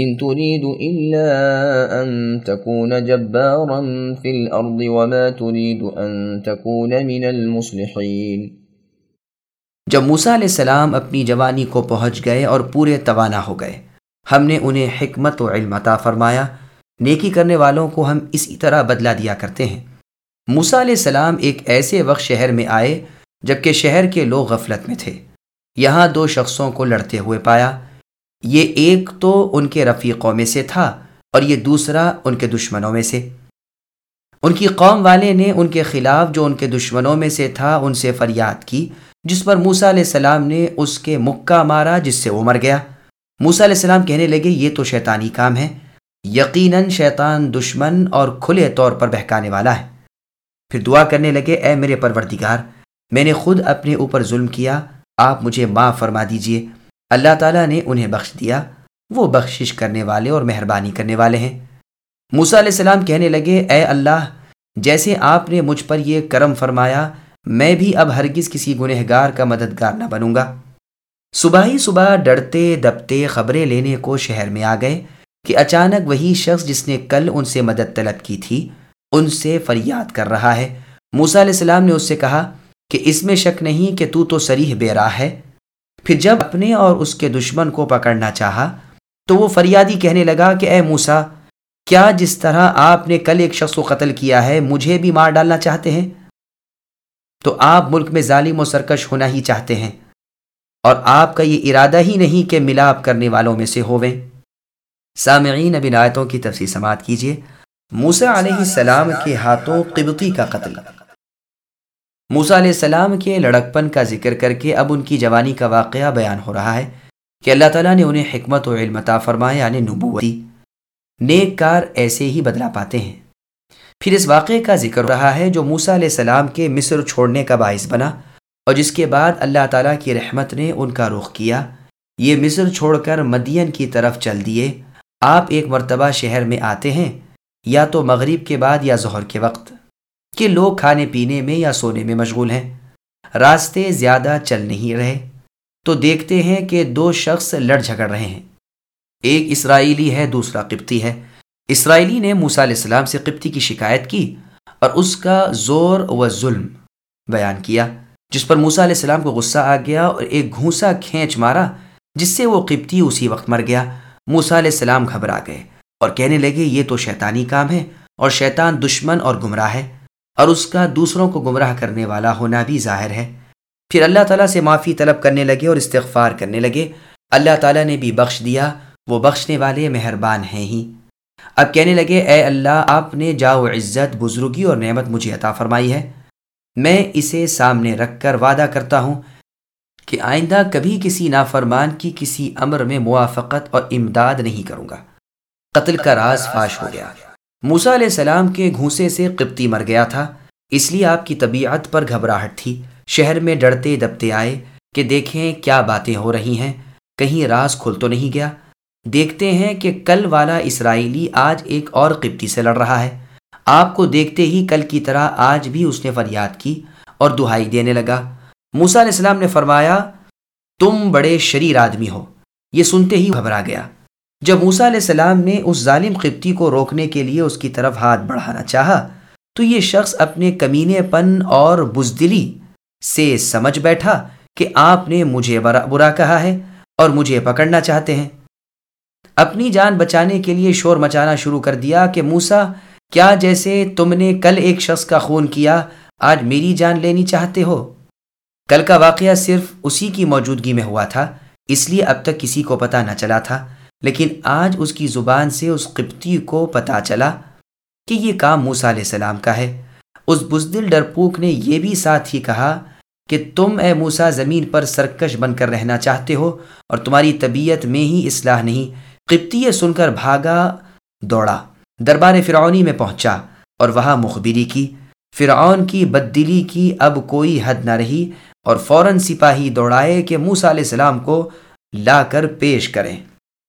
ان تريد الا ان تكون جبارا في الارض وما تريد ان تكون من المصلحين۔ جب موسیٰ علیہ السلام اپنی جوانی کو پہنچ گئے اور پورے توانا ہو گئے، ہم نے انہیں حکمت و علم عطا فرمایا۔ نیکی کرنے والوں کو ہم اسی طرح بدلا دیا کرتے ہیں۔ موسیٰ علیہ السلام ایک ایسے وقت شہر میں آئے جبکہ شہر کے لوگ غفلت میں تھے۔ یہاں دو شخصوں کو لڑتے ہوئے پایا۔ یہ ایک تو ان کے رفیقوں میں سے تھا اور یہ دوسرا ان کے دشمنوں میں سے۔ ان کی قوم والے نے ان کے خلاف جو ان کے دشمنوں میں سے تھا ان سے فریاد کی، جس پر موسا علیہ السلام نے اس کے مکہ مارا جس سے وہ مر گیا۔ موسا علیہ السلام کہنے لگے، یہ تو شیطانی کام ہے۔ یقیناً شیطان دشمن اور کھلے طور پر بہکانے والا ہے۔ پھر دعا کرنے لگے، اے میرے پروردگار، میں نے خود اپنے اوپر ظلم کیا، آپ مجھے معاف فرما دیجیے۔ اللہ تعالیٰ نے انہیں بخش دیا۔ وہ بخشش کرنے والے اور مہربانی کرنے والے ہیں۔ موسا علیہ السلام کہنے لگے، اے اللہ، جیسے آپ نے مجھ پر یہ کرم فرمایا، میں بھی اب ہرگز کسی گنہگار کا مددگار نہ بنوں گا۔ صبح ہی صبح ڈرتے دبتے خبریں لینے کو شہر میں آ گئے کہ اچانک وہی شخص جس نے کل ان سے مدد طلب کی تھی، ان سے فریاد کر رہا ہے۔ موسا علیہ السلام نے اس سے کہا کہ، اس میں شک نہیں کہ تو تو سریح بے راہ ہے۔ پھر جب اپنے اور اس کے دشمن کو پکڑنا چاہا، تو وہ فریادی کہنے لگا کہ اے موسا کیا جس طرح آپ نے کل ایک شخص کو قتل کیا ہے، مجھے بھی مار ڈالنا چاہتے ہیں؟ تو آپ ملک میں ظالم و سرکش ہونا ہی چاہتے ہیں، اور آپ کا یہ ارادہ ہی نہیں کہ ملاپ کرنے والوں میں سے ہوویں۔ سامعین ابن آیتوں کی تفصیل سماعت کیجیے۔ موسا علیہ السلام کے ہاتھوں قبطی کا قتل۔ موسا علیہ السلام کے لڑکپن کا ذکر کر کے اب ان کی جوانی کا واقعہ بیان ہو رہا ہے کہ اللہ تعالیٰ نے انہیں حکمت و علم عطا فرمایا یعنی نبوتی نیک کار ایسے ہی بدلا پاتے ہیں۔ پھر اس واقعے کا ذکر رہا ہے جو موسا علیہ السلام کے مصر چھوڑنے کا باعث بنا اور جس کے بعد اللہ تعالیٰ کی رحمت نے ان کا رخ کیا۔ یہ مصر چھوڑ کر مدین کی طرف چل دیے۔ آپ ایک مرتبہ شہر میں آتے ہیں، یا تو مغرب کے بعد یا ظہر کے وقت۔ کہ لوگ کھانے پینے میں یا سونے میں مشغول ہیں۔ راستے زیادہ چل نہیں رہے۔ تو دیکھتے ہیں کہ دو شخص لڑ جھگڑ رہے ہیں۔ ایک اسرائیلی ہے، دوسرا قبطی ہے۔ اسرائیلی نے موسا علیہ السلام سے قبطی کی شکایت کی اور اس کا زور و ظلم بیان کیا، جس پر موسا علیہ السلام کو غصہ آ گیا اور ایک گھونسا کھینچ مارا، جس سے وہ قبطی اسی وقت مر گیا۔ موسا علیہ السلام گھبرا گئے اور کہنے لگے، یہ تو شیطانی کام ہے اور شیطان دشمن اور گمراہ ہے۔ اور اس کا دوسروں کو گمراہ کرنے والا ہونا بھی ظاہر ہے۔ پھر اللہ تعالیٰ سے معافی طلب کرنے لگے اور استغفار کرنے لگے۔ اللہ تعالیٰ نے بھی بخش دیا، وہ بخشنے والے مہربان ہیں ہی۔ اب کہنے لگے، اے اللہ، آپ نے جاؤ عزت، بزرگی اور نعمت مجھے عطا فرمائی ہے۔ میں اسے سامنے رکھ کر وعدہ کرتا ہوں کہ آئندہ کبھی کسی نافرمان کی کسی امر میں موافقت اور امداد نہیں کروں گا۔ قتل کا راز فاش ہو گیا۔ موسا علیہ السلام کے گھونسے سے قبطی مر گیا تھا، اس لیے آپ کی طبیعت پر گھبراہٹ تھی۔ شہر میں ڈرتے دبتے آئے کہ دیکھیں کیا باتیں ہو رہی ہیں۔ کہیں راز کھل تو نہیں گیا۔ دیکھتے ہیں کہ کل والا اسرائیلی آج ایک اور قبطی سے لڑ رہا ہے۔ آپ کو دیکھتے ہی کل کی طرح آج بھی اس نے فریاد کی اور دہائی دینے لگا۔ موسا علیہ السلام نے فرمایا، تم بڑے شریر آدمی ہو۔ یہ سنتے ہی گھبرا گیا۔ جب موسا علیہ السلام نے اس ظالم قبطی کو روکنے کے لیے اس کی طرف ہاتھ بڑھانا چاہا، تو یہ شخص اپنے کمینے پن اور بزدلی سے سمجھ بیٹھا کہ آپ نے مجھے برا کہا ہے اور مجھے پکڑنا چاہتے ہیں۔ اپنی جان بچانے کے لیے شور مچانا شروع کر دیا کہ موسا کیا جیسے تم نے کل ایک شخص کا خون کیا، آج میری جان لینی چاہتے ہو؟ کل کا واقعہ صرف اسی کی موجودگی میں ہوا تھا، اس لیے اب تک کسی کو پتہ نہ چلا تھا۔ لیکن آج اس کی زبان سے اس قبطی کو پتہ چلا کہ یہ کام موسا علیہ السلام کا ہے۔ اس بزدل ڈرپوک نے یہ بھی ساتھ ہی کہا کہ تم اے موسا زمین پر سرکش بن کر رہنا چاہتے ہو اور تمہاری طبیعت میں ہی اصلاح نہیں۔ قبطی سن کر بھاگا، دوڑا، دربار فرعونی میں پہنچا اور وہاں مخبری کی۔ فرعون کی بددلی کی اب کوئی حد نہ رہی اور فوراً سپاہی دوڑائے کہ موسا علیہ السلام کو لا کر پیش کریں۔